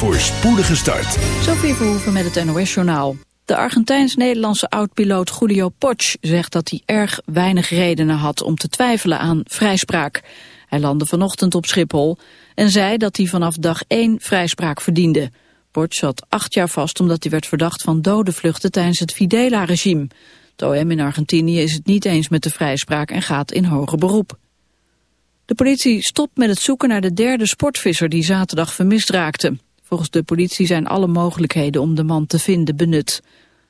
Voor spoedige start. Sophie Verhoeven met het NOS-journaal. De Argentijns-Nederlandse oud-piloot Julio Potsch zegt dat hij erg weinig redenen had om te twijfelen aan vrijspraak. Hij landde vanochtend op Schiphol en zei dat hij vanaf dag 1 vrijspraak verdiende. Potsch zat acht jaar vast omdat hij werd verdacht van dodenvluchten tijdens het Fidela-regime. Het OM in Argentinië is het niet eens met de vrijspraak en gaat in hoger beroep. De politie stopt met het zoeken naar de derde sportvisser die zaterdag vermist raakte. Volgens de politie zijn alle mogelijkheden om de man te vinden benut.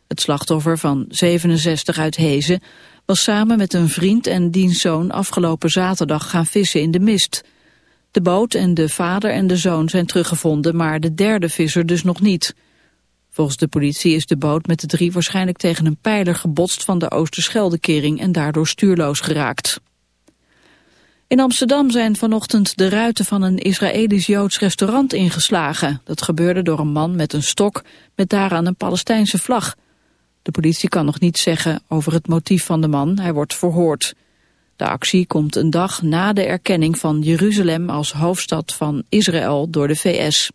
Het slachtoffer van 67 uit Hezen was samen met een vriend en dienstzoon afgelopen zaterdag gaan vissen in de mist. De boot en de vader en de zoon zijn teruggevonden, maar de derde visser dus nog niet. Volgens de politie is de boot met de drie waarschijnlijk tegen een pijler gebotst van de Oosterscheldekering en daardoor stuurloos geraakt. In Amsterdam zijn vanochtend de ruiten van een Israëlisch-Joods restaurant ingeslagen. Dat gebeurde door een man met een stok met daaraan een Palestijnse vlag. De politie kan nog niets zeggen over het motief van de man, hij wordt verhoord. De actie komt een dag na de erkenning van Jeruzalem als hoofdstad van Israël door de VS.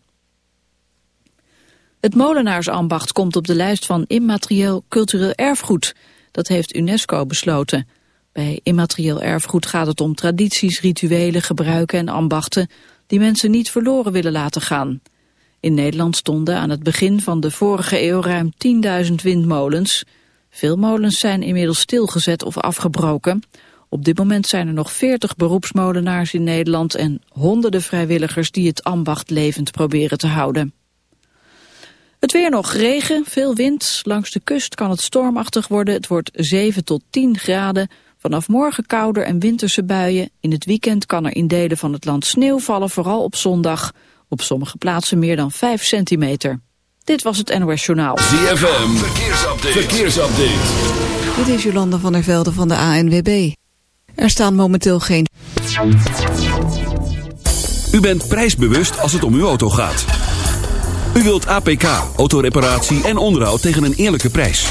Het molenaarsambacht komt op de lijst van immaterieel cultureel erfgoed. Dat heeft UNESCO besloten. Bij immaterieel erfgoed gaat het om tradities, rituelen, gebruiken en ambachten die mensen niet verloren willen laten gaan. In Nederland stonden aan het begin van de vorige eeuw ruim 10.000 windmolens. Veel molens zijn inmiddels stilgezet of afgebroken. Op dit moment zijn er nog 40 beroepsmolenaars in Nederland en honderden vrijwilligers die het ambacht levend proberen te houden. Het weer nog regen, veel wind. Langs de kust kan het stormachtig worden. Het wordt 7 tot 10 graden. Vanaf morgen kouder en winterse buien. In het weekend kan er in delen van het land sneeuw vallen, vooral op zondag. Op sommige plaatsen meer dan 5 centimeter. Dit was het NOS Journaal. ZFM, verkeersupdate. verkeersupdate. Dit is Jolanda van der Velde van de ANWB. Er staan momenteel geen... U bent prijsbewust als het om uw auto gaat. U wilt APK, autoreparatie en onderhoud tegen een eerlijke prijs.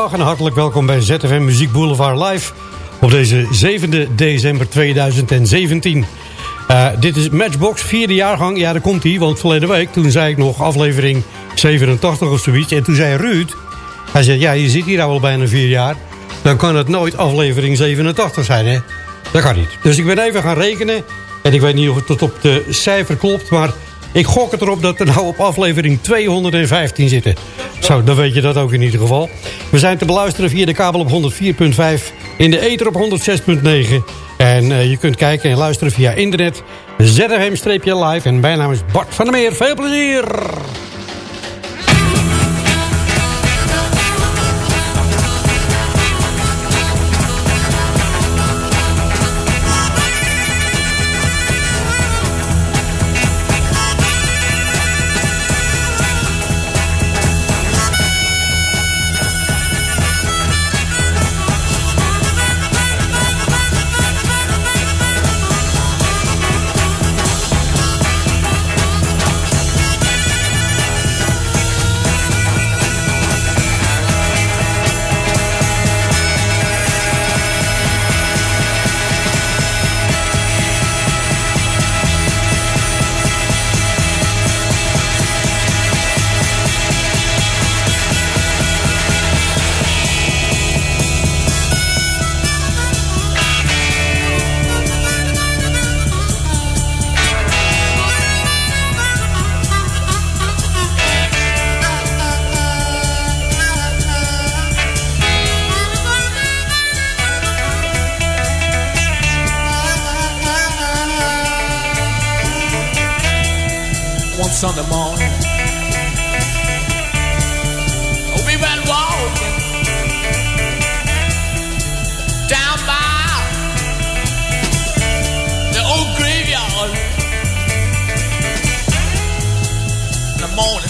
En hartelijk welkom bij ZFM Muziek Boulevard Live op deze 7 december 2017. Eh, dit is Matchbox, vierde jaargang. Ja, daar komt hij, want verleden week toen zei ik nog aflevering 87 of zoiets. En toen zei Ruud, hij zei, ja, je zit hier al bijna vier jaar. Dan kan het nooit aflevering 87 zijn, hè? Dat kan niet. Dus ik ben even gaan rekenen. En ik weet niet of het tot op de cijfer klopt, maar ik gok het erop dat we nou op aflevering 215 zitten. Zo, dan weet je dat ook in ieder geval. We zijn te beluisteren via de kabel op 104.5, in de ether op 106.9. En eh, je kunt kijken en luisteren via internet, ZFM-live. En mijn naam is Bart van der Meer. Veel plezier! on the moon. We went walking down by the old graveyard in the morning.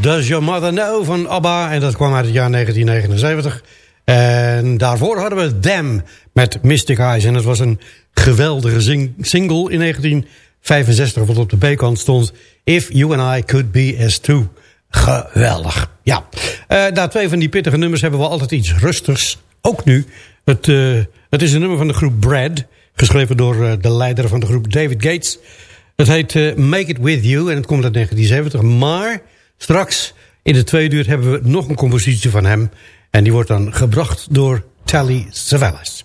Does Your Mother Know van ABBA. En dat kwam uit het jaar 1979. En daarvoor hadden we Them met Mystic Eyes. En dat was een geweldige single in 1965. Wat op de B-kant stond. If You and I Could Be As Two. Geweldig. Ja. Na twee van die pittige nummers hebben we altijd iets rustigs. Ook nu. Het, eh, het is een nummer van de groep Brad. Geschreven door eh, de leider van de groep David Gates. Het heet Make It With You. En het komt uit 1970. Maar straks in de tweede uur hebben we nog een compositie van hem. En die wordt dan gebracht door Tally Savalas.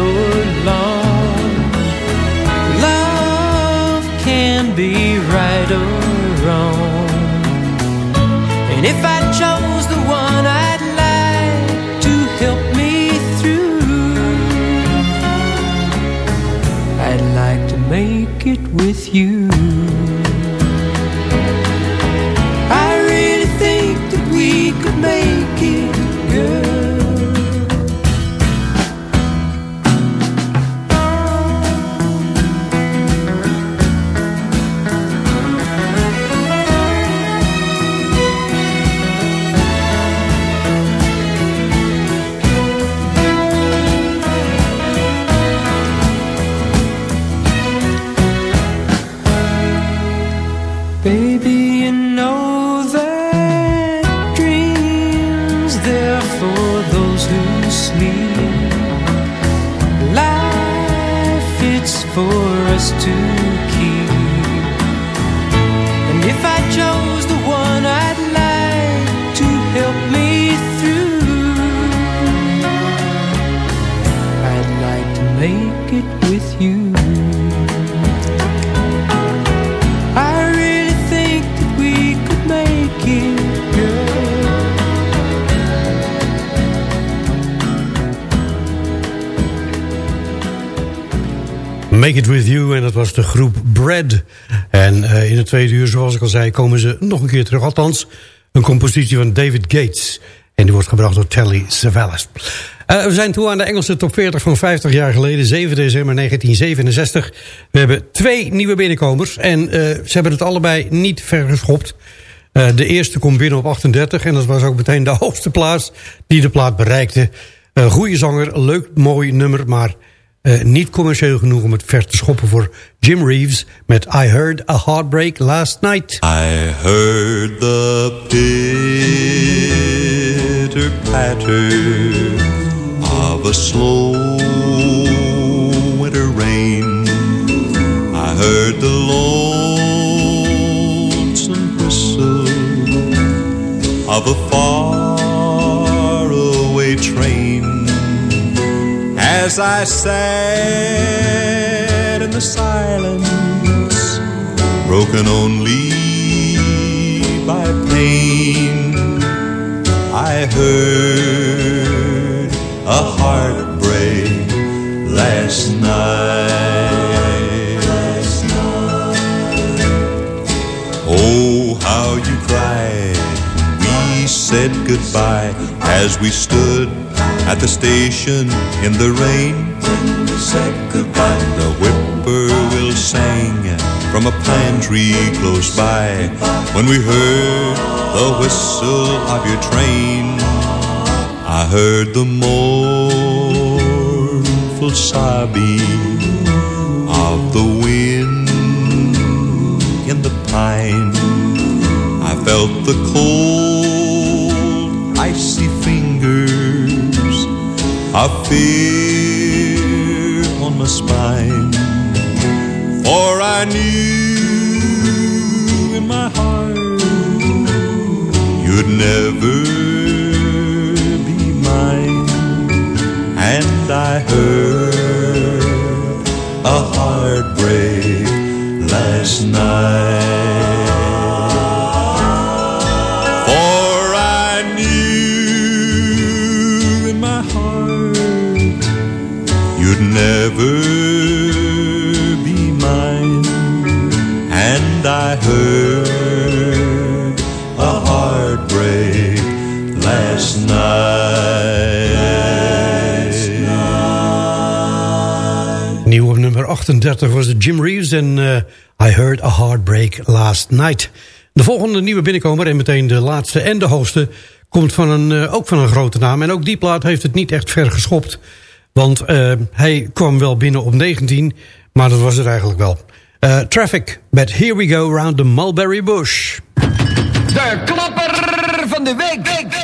Oh. Make It With You en dat was de groep Brad. En eh, in het tweede uur, zoals ik al zei, komen ze nog een keer terug. Althans, een compositie van David Gates. En die wordt gebracht door Telly Savalas. Eh, we zijn toe aan de Engelse top 40 van 50 jaar geleden. 7 december 1967. We hebben twee nieuwe binnenkomers. En eh, ze hebben het allebei niet vergeschopt. De eerste komt binnen op 38. En dat was ook meteen de hoogste plaats die de plaat bereikte. Goede zanger, leuk, mooi nummer, maar eh, niet commercieel genoeg om het ver te schoppen voor Jim Reeves met I Heard a Heartbreak Last Night. I heard the pitter patter of a slow winter rain. I heard the lonesome whistle of a faraway train. As I sat in the silence, broken only by pain, I heard a heartbreak last night. Oh, how you cried. We said goodbye as we stood at the station in the rain. When we said goodbye, the whippoorwill sang from a pine tree close by when we heard the whistle of your train. I heard the mournful sobbing of the wind in the pine. I felt the cold, icy fingers of fear on my spine. For I knew in my heart you'd never be mine. And I heard a heartbreak last night. Heard a heartbreak last night. Nieuw nummer 38 was Jim Reeves en eh, I Heard a Heartbreak Last Night. De volgende nieuwe binnenkomer en meteen de laatste en de hoogste... komt van een, eh, ook van een grote naam. En ook die plaat heeft het niet echt ver geschopt. Want eh, hij kwam wel binnen op 19, maar dat was het eigenlijk wel. Eh, traffic met Here We Go Round the Mulberry Bush. De klapper van de week.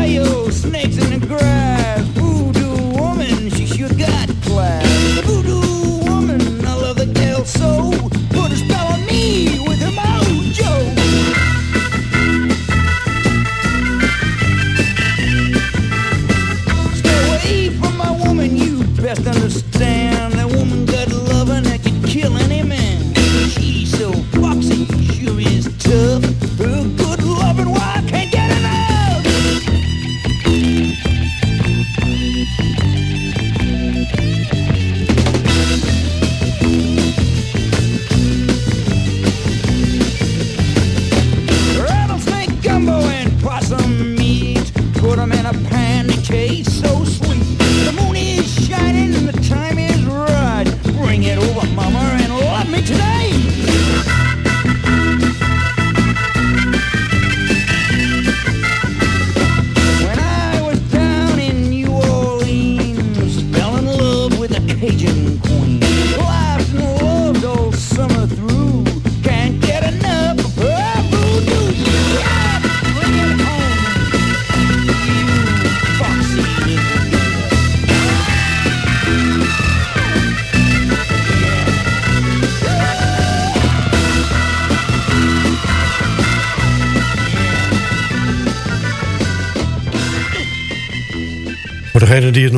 fire, oh, snakes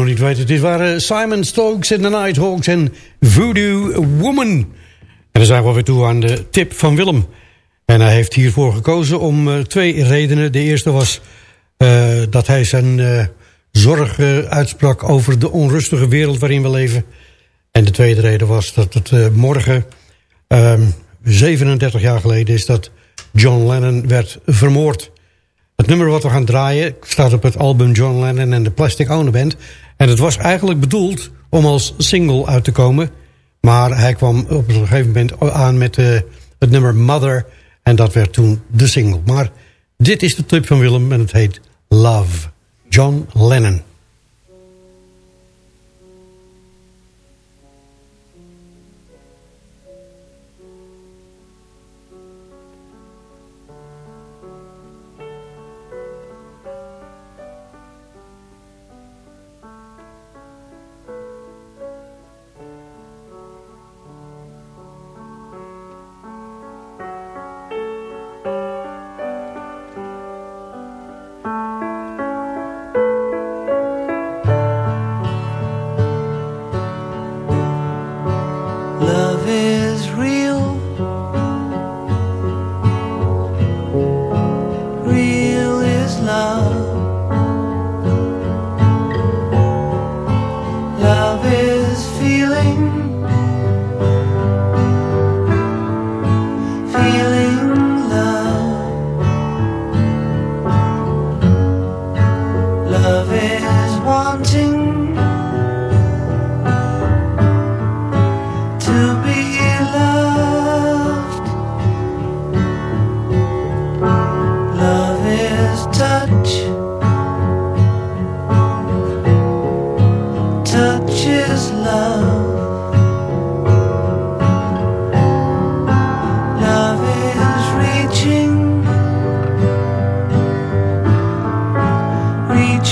nog niet weten, dit waren Simon Stokes en de Nighthawks en Voodoo Woman. En dan zijn we weer toe aan de tip van Willem. En hij heeft hiervoor gekozen om eh, twee redenen. De eerste was eh, dat hij zijn eh, zorg uitsprak over de onrustige wereld waarin we leven. En de tweede reden was dat het morgen, ehm, 37 jaar geleden is dat John Lennon werd vermoord. Het nummer wat we gaan draaien staat op het album John Lennon en de Plastic Ono Band. En het was eigenlijk bedoeld om als single uit te komen. Maar hij kwam op een gegeven moment aan met eh, het nummer Mother. En dat werd toen de single. Maar dit is de tip van Willem en het heet Love. John Lennon.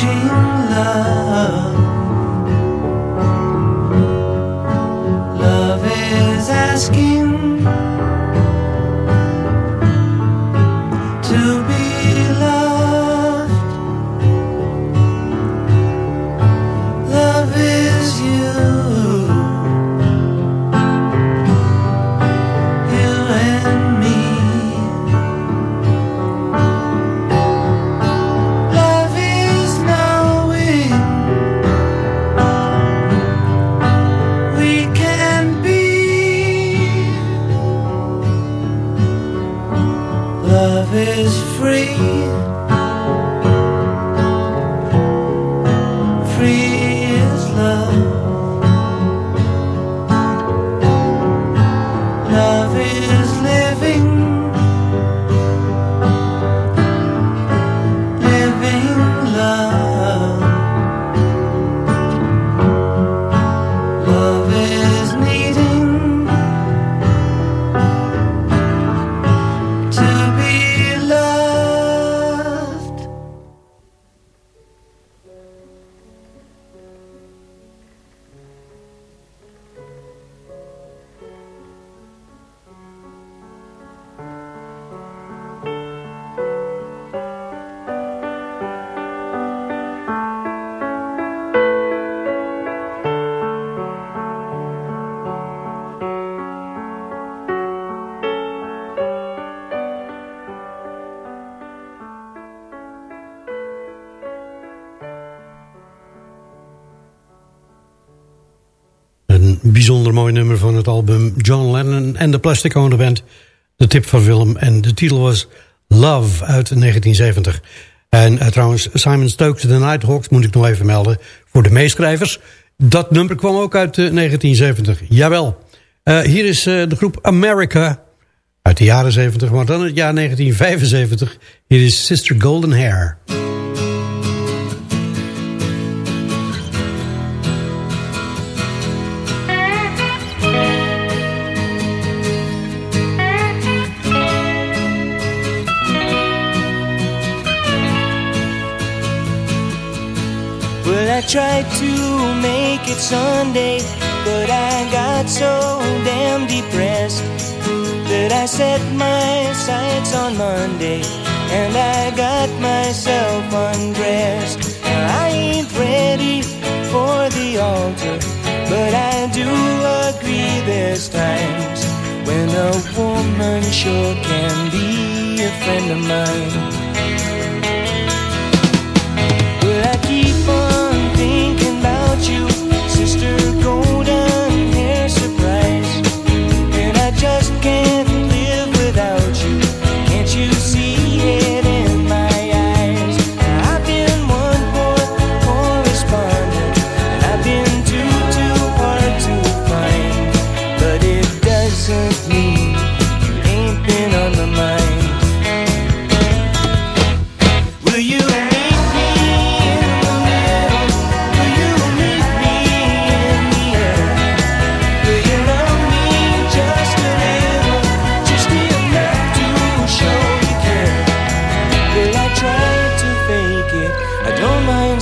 change. Van het album John Lennon en de Plastic Ono Band. De tip van Willem en de titel was Love uit 1970. En eh, trouwens, Simon Stokes, The Nighthawks, moet ik nog even melden voor de meeschrijvers. Dat nummer kwam ook uit eh, 1970, jawel. Eh, hier is eh, de groep America uit de jaren 70, maar dan het jaar 1975. Hier is Sister Golden Hair. I tried to make it Sunday, but I got so damn depressed that I set my sights on Monday and I got myself undressed. Now I ain't ready for the altar. But I do agree there's times when a woman sure can be a friend of mine. Just can't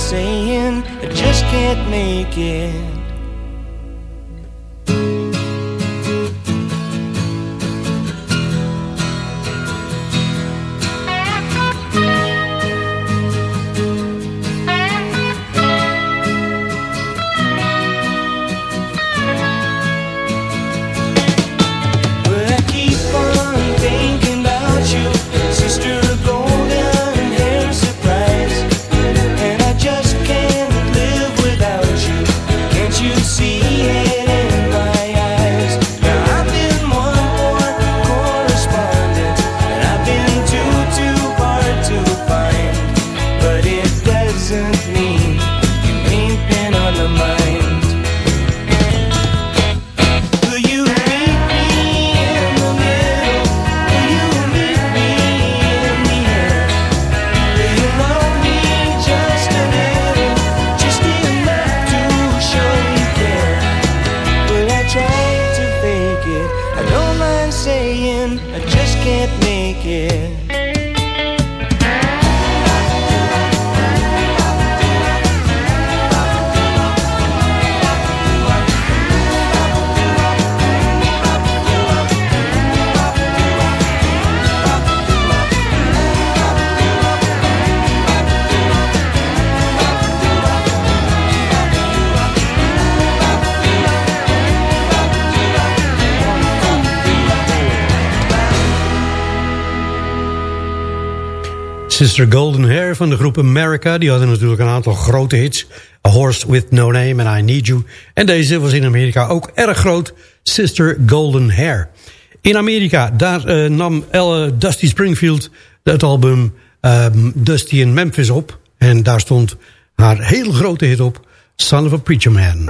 saying I just can't make it. Sister Golden Hair van de groep America. Die hadden natuurlijk een aantal grote hits. A Horse With No Name and I Need You. En deze was in Amerika ook erg groot. Sister Golden Hair. In Amerika, daar eh, nam Dusty Springfield het album ehm, Dusty in Memphis op. En daar stond haar heel grote hit op. Son of a Preacher Man.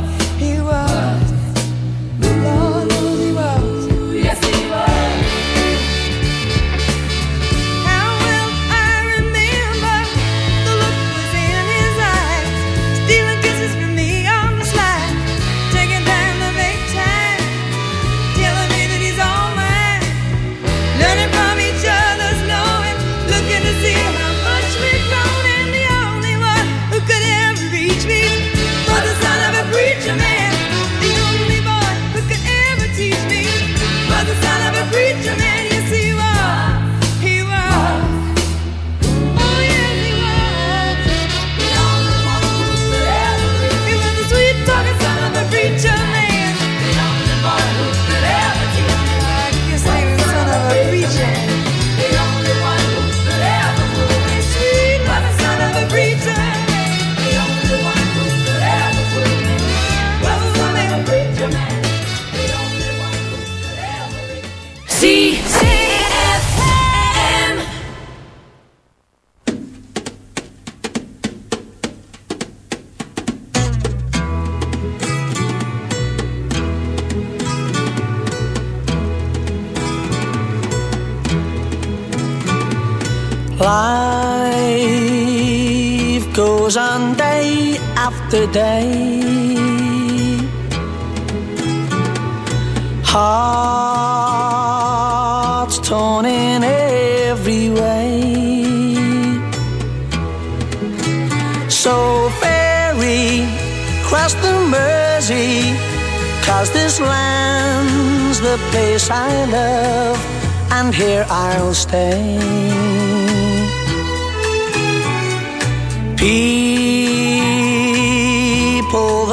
fantasy. After day. Hearts torn in every way. So ferry cross the Mersey, cause this land's the place I love, and here I'll stay. People,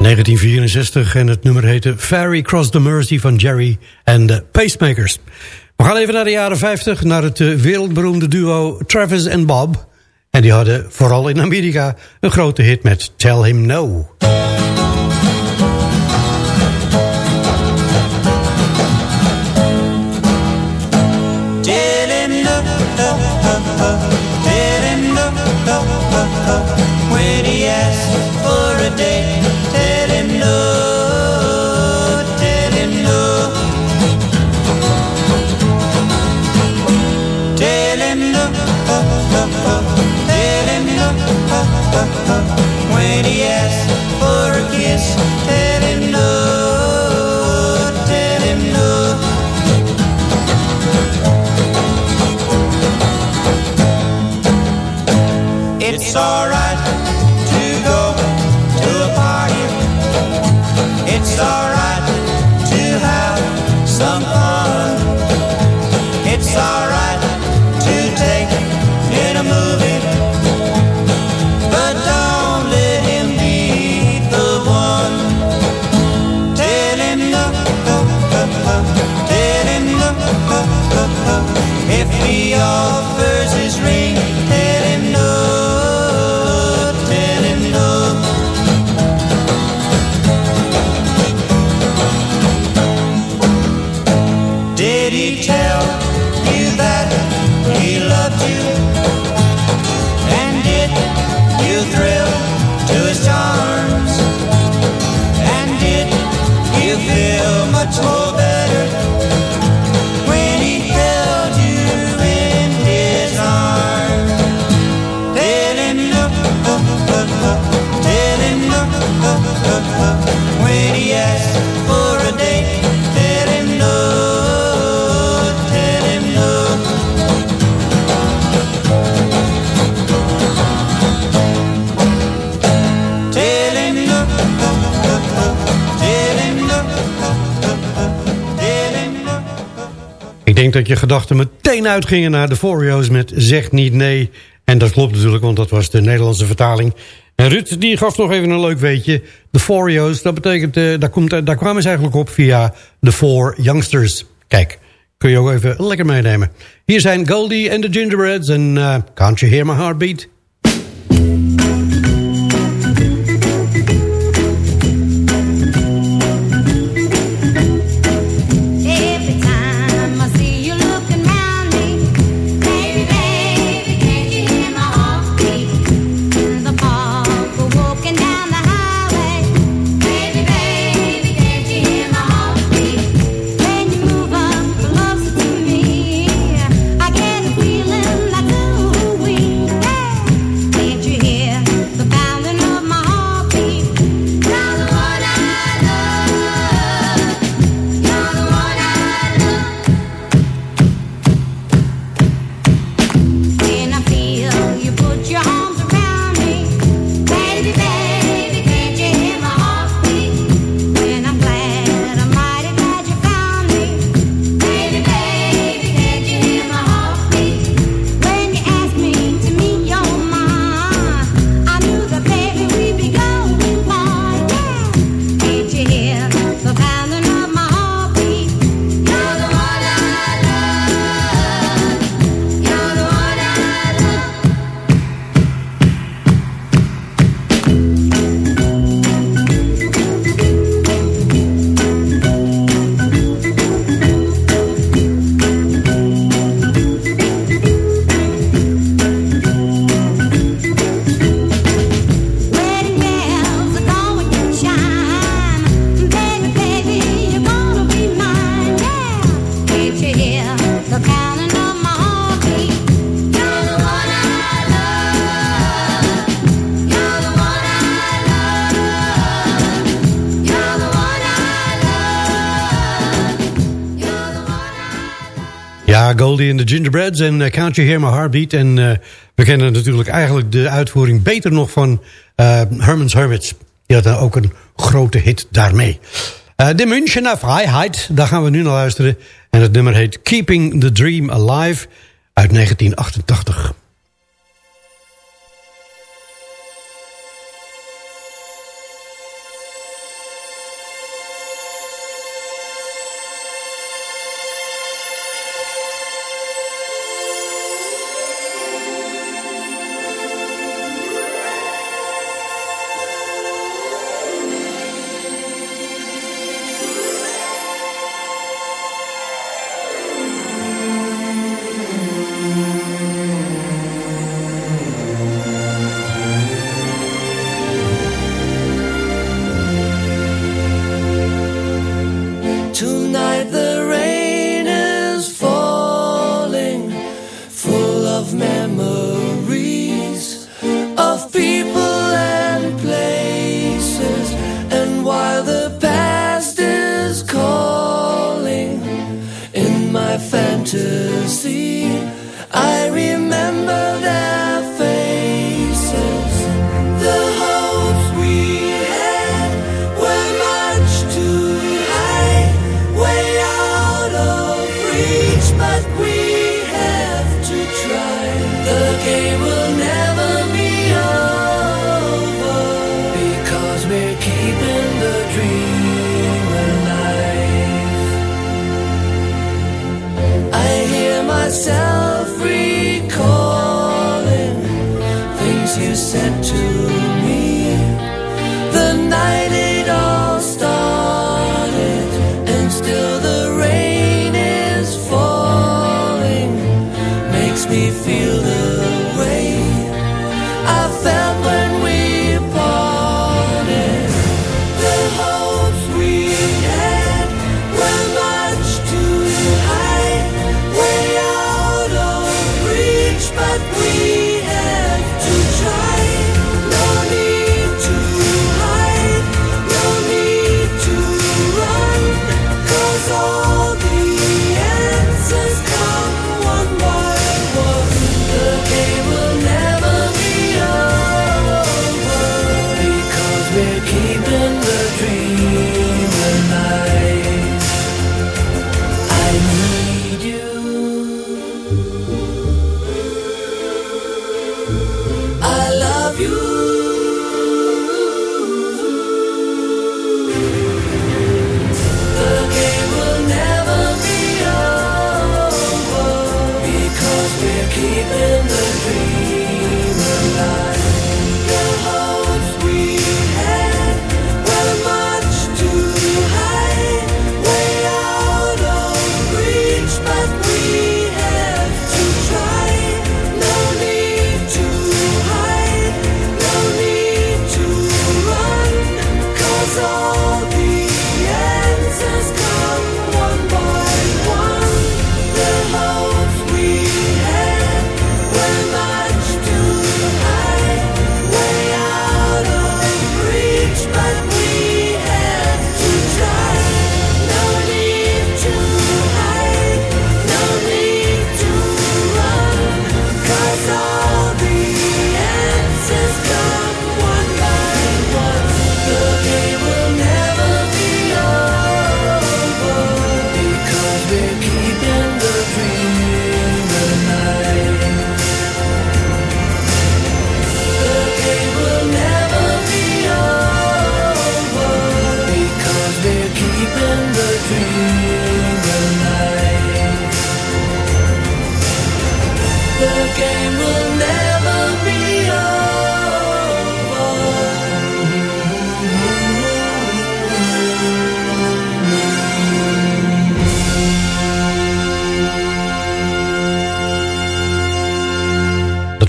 1964 en het nummer heette Ferry Cross the Mersey van Jerry en de Pacemakers. We gaan even naar de jaren 50, naar het eh, wereldberoemde duo Travis en Bob. En die hadden vooral in Amerika een grote hit met Tell Him No. sorry. Dat je gedachten meteen uitgingen naar de Foreos met Zeg niet nee. En dat klopt natuurlijk, want dat was de Nederlandse vertaling. En Ruud die gaf nog even een leuk weetje. De Foreos, dat betekent, eh, daar, komt, daar kwamen ze eigenlijk op via de Four Youngsters. Kijk, kun je ook even lekker meenemen. Hier zijn Goldie en de Gingerbreads en eh, Can't You Hear My Heartbeat? Goldie en de Gingerbreads en uh, Can't You Hear My Heartbeat. En uh, we kennen natuurlijk eigenlijk de uitvoering beter nog van uh, Herman's Hermits. Die had ook een grote hit daarmee. de Münchener Vrijheid, daar gaan we nu naar luisteren. En het nummer heet Keeping the Dream Alive uit 1988.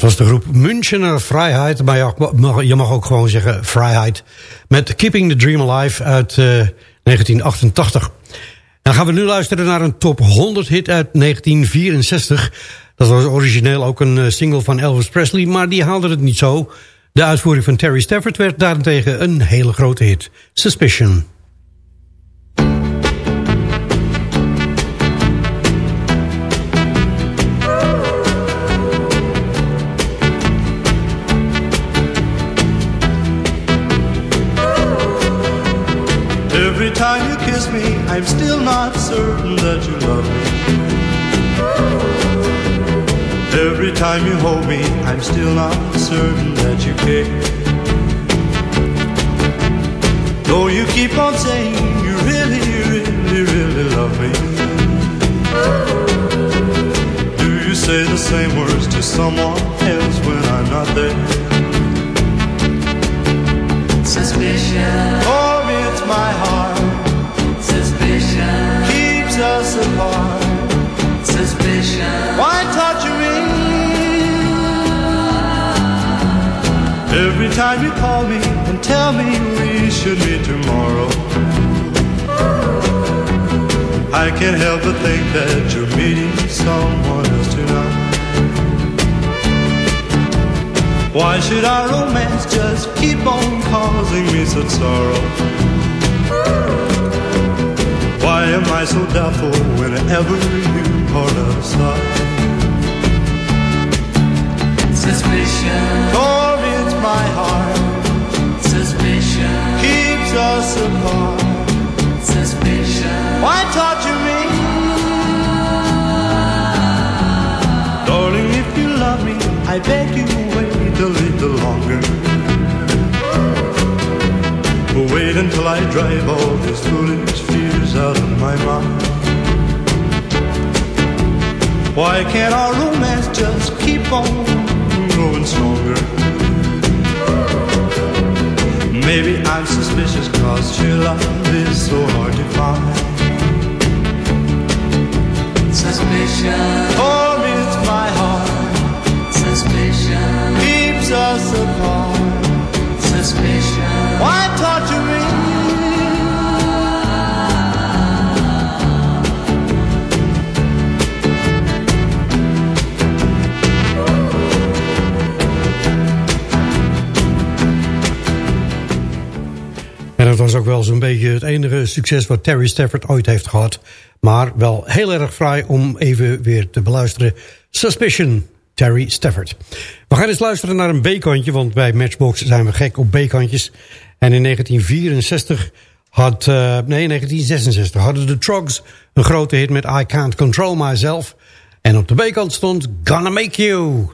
Dat was de groep Münchener Vrijheid. Maar je mag ook gewoon zeggen Vrijheid. Met Keeping the Dream Alive uit uh, 1988. Dan gaan we nu luisteren naar een top 100 hit uit 1964. Dat was origineel ook een eh, single van Elvis Presley. Maar die haalde het niet zo. De uitvoering van Terry Stafford werd daarentegen een hele grote hit. Suspicion. Time you kiss me, I'm still not certain that you love me. Every time you hold me, I'm still not certain that you care. Though you keep on saying you really, really, really love me. Do you say the same words to someone else when I'm not there? Suspicion. Or oh, it's my heart Every time you call me and tell me we should meet tomorrow. I can't help but think that you're meeting someone else tonight. Why should our romance just keep on causing me such sorrow? Why am I so doubtful whenever you part sight? Suspicion. It's my heart Suspicion. keeps us apart. Suspicion. Why torture me? Darling, if you love me, I beg you wait a little longer. Wait until I drive all these foolish fears out of my mind. Why can't our romance just keep on growing stronger? Maybe I'm suspicious cause your love is so hard to find. Suspicion. For it's my heart Suspicion. keeps us apart. Suspicion. Why torture me? Dat was ook wel zo'n beetje het enige succes wat Terry Stafford ooit heeft gehad. Maar wel heel erg fraai om even weer te beluisteren. Suspicion, Terry Stafford. We gaan eens luisteren naar een B-kantje, want bij Matchbox zijn we gek op B-kantjes. En in 1964 had, eh, nee 1966 hadden de Trogs een grote hit met I Can't Control Myself. En op de B-kant stond Gonna Make You.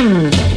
Mm-hmm.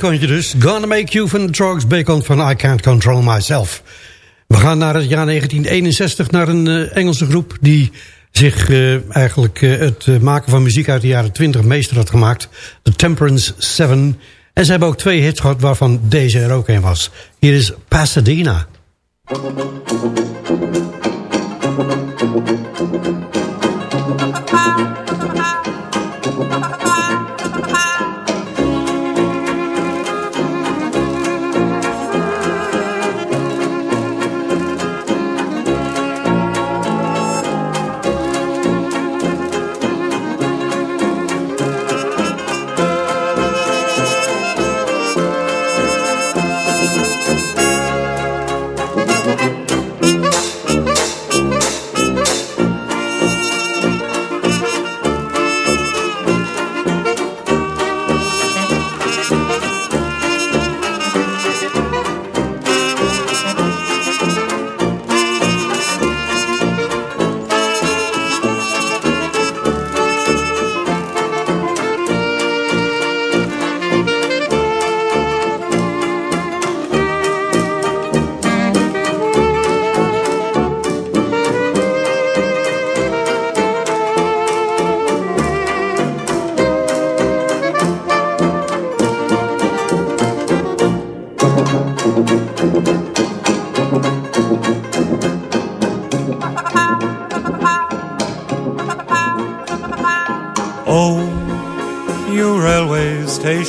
Bacontje dus. Gonna Make You van de Trogs Bacon van I Can't Control Myself. We gaan naar het jaar 1961 naar een eh, Engelse groep... die zich eh, eigenlijk eh, het maken van muziek uit de jaren 20 meester had gemaakt. The Temperance Seven. En ze hebben ook twee hits gehad waarvan deze er ook een was. Hier is Pasadena.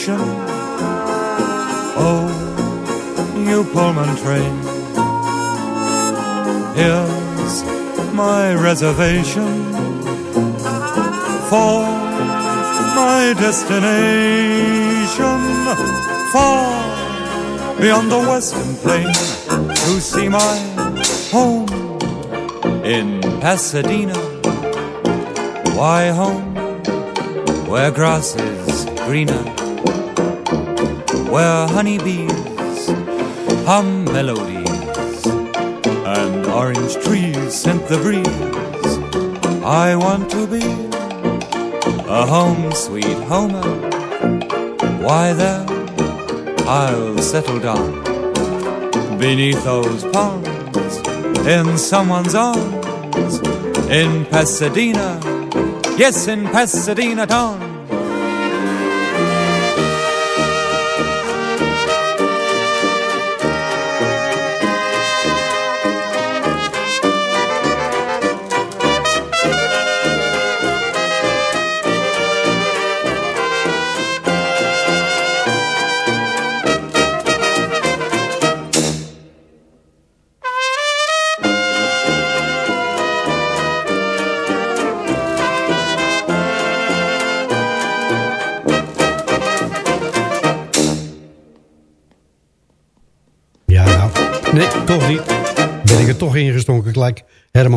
Station. Oh, you Pullman train. Here's my reservation for my destination. Far beyond the western plain to see my home in Pasadena. Why home? where grass is greener, where honeybees hum melodies, and orange trees scent the breeze. I want to be a home sweet homer. Why there? I'll settle down beneath those palms in someone's arms in Pasadena. Yes, in Pasadena town.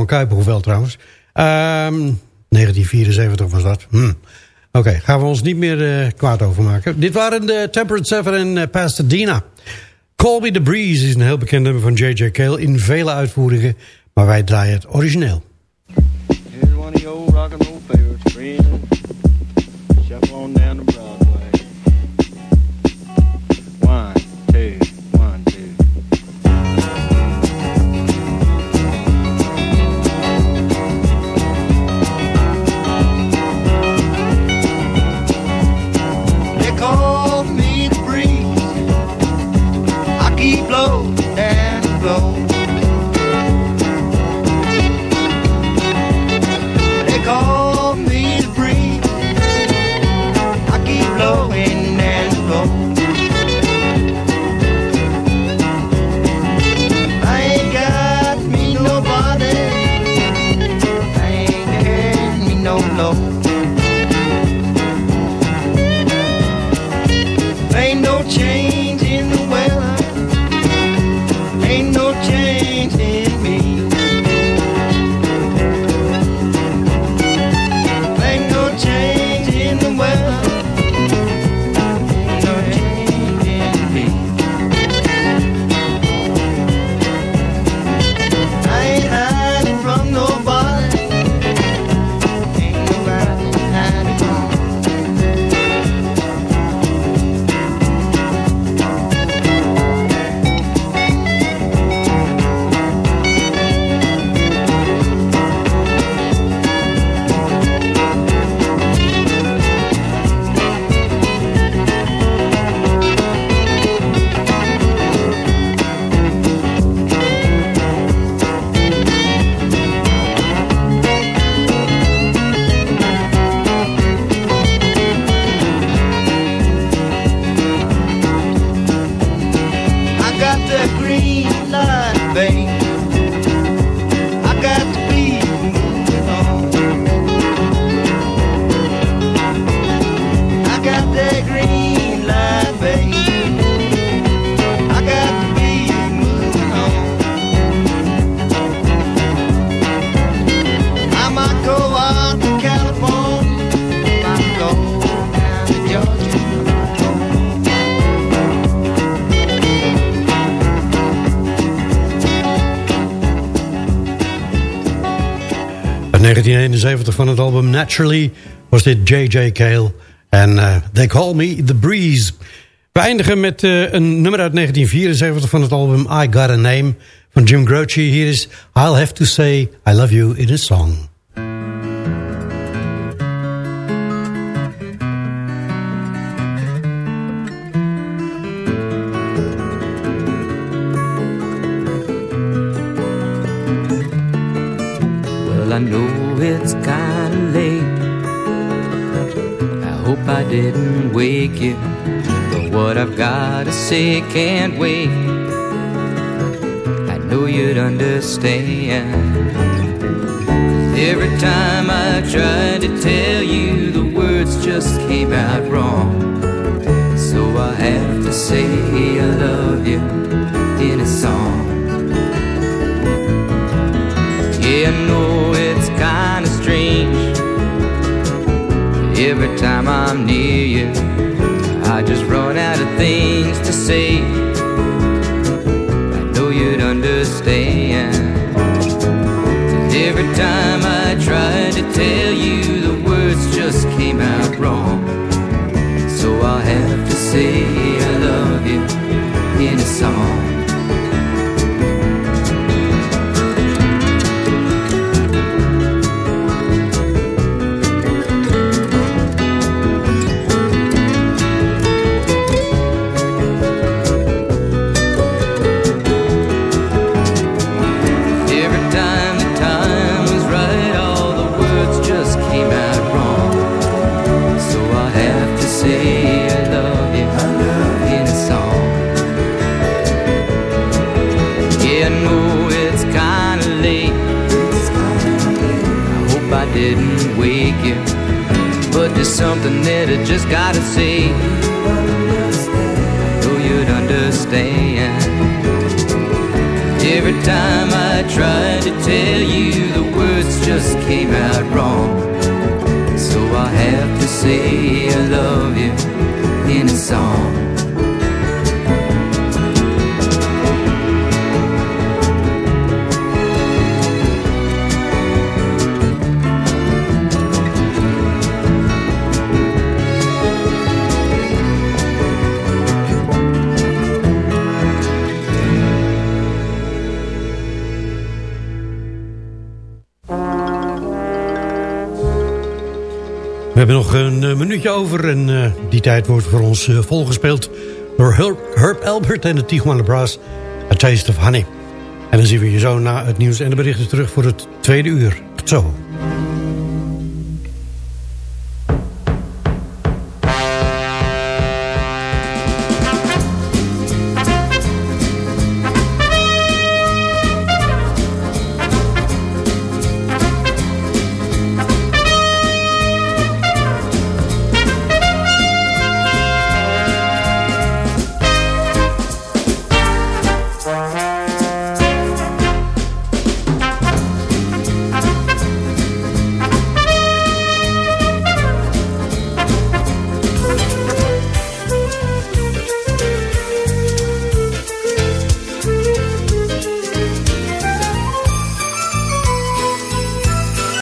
Kuiperhovel trouwens. Ehm 1974 was dat. Hm. Oké, gaan we ons niet meer eh, kwaad over maken. Dit waren de Temperate Seven en eh, Pasadena. Call Me The Breeze is een heel bekend nummer van J.J. Cale... in vele uitvoeringen, maar wij draaien het origineel. Here's one of your old rock and roll favorites, on down to 1971 van het album Naturally was dit J.J. Cale. En eh, They Call Me The Breeze. We eindigen met eh, een nummer uit 1974 van het album I Got A Name van Jim Croce. Hier is I'll Have To Say I Love You in a Song. Gotta can't wait. I know you'd understand. Every time I tried to tell you, the words just came out wrong. So I have to say I love you in a song. Yeah, I know it's kinda strange. Every time I'm near you, things to say. I know you'd understand. Every time I tried to tell you, the words just came out wrong. So I'll have to say I love you in a song. There's something that I just gotta say. Know you'd understand. Every time I tried to tell you, the words just came out wrong. So I have to say I love you in a song. We hebben nog een eh, minuutje over en eh, die tijd wordt voor ons eh, volgespeeld door Herb, Herb Albert en de Tijuana Brass, A Taste of Honey. En dan zien we je zo na het nieuws en de berichten terug voor het tweede uur. Tot zo.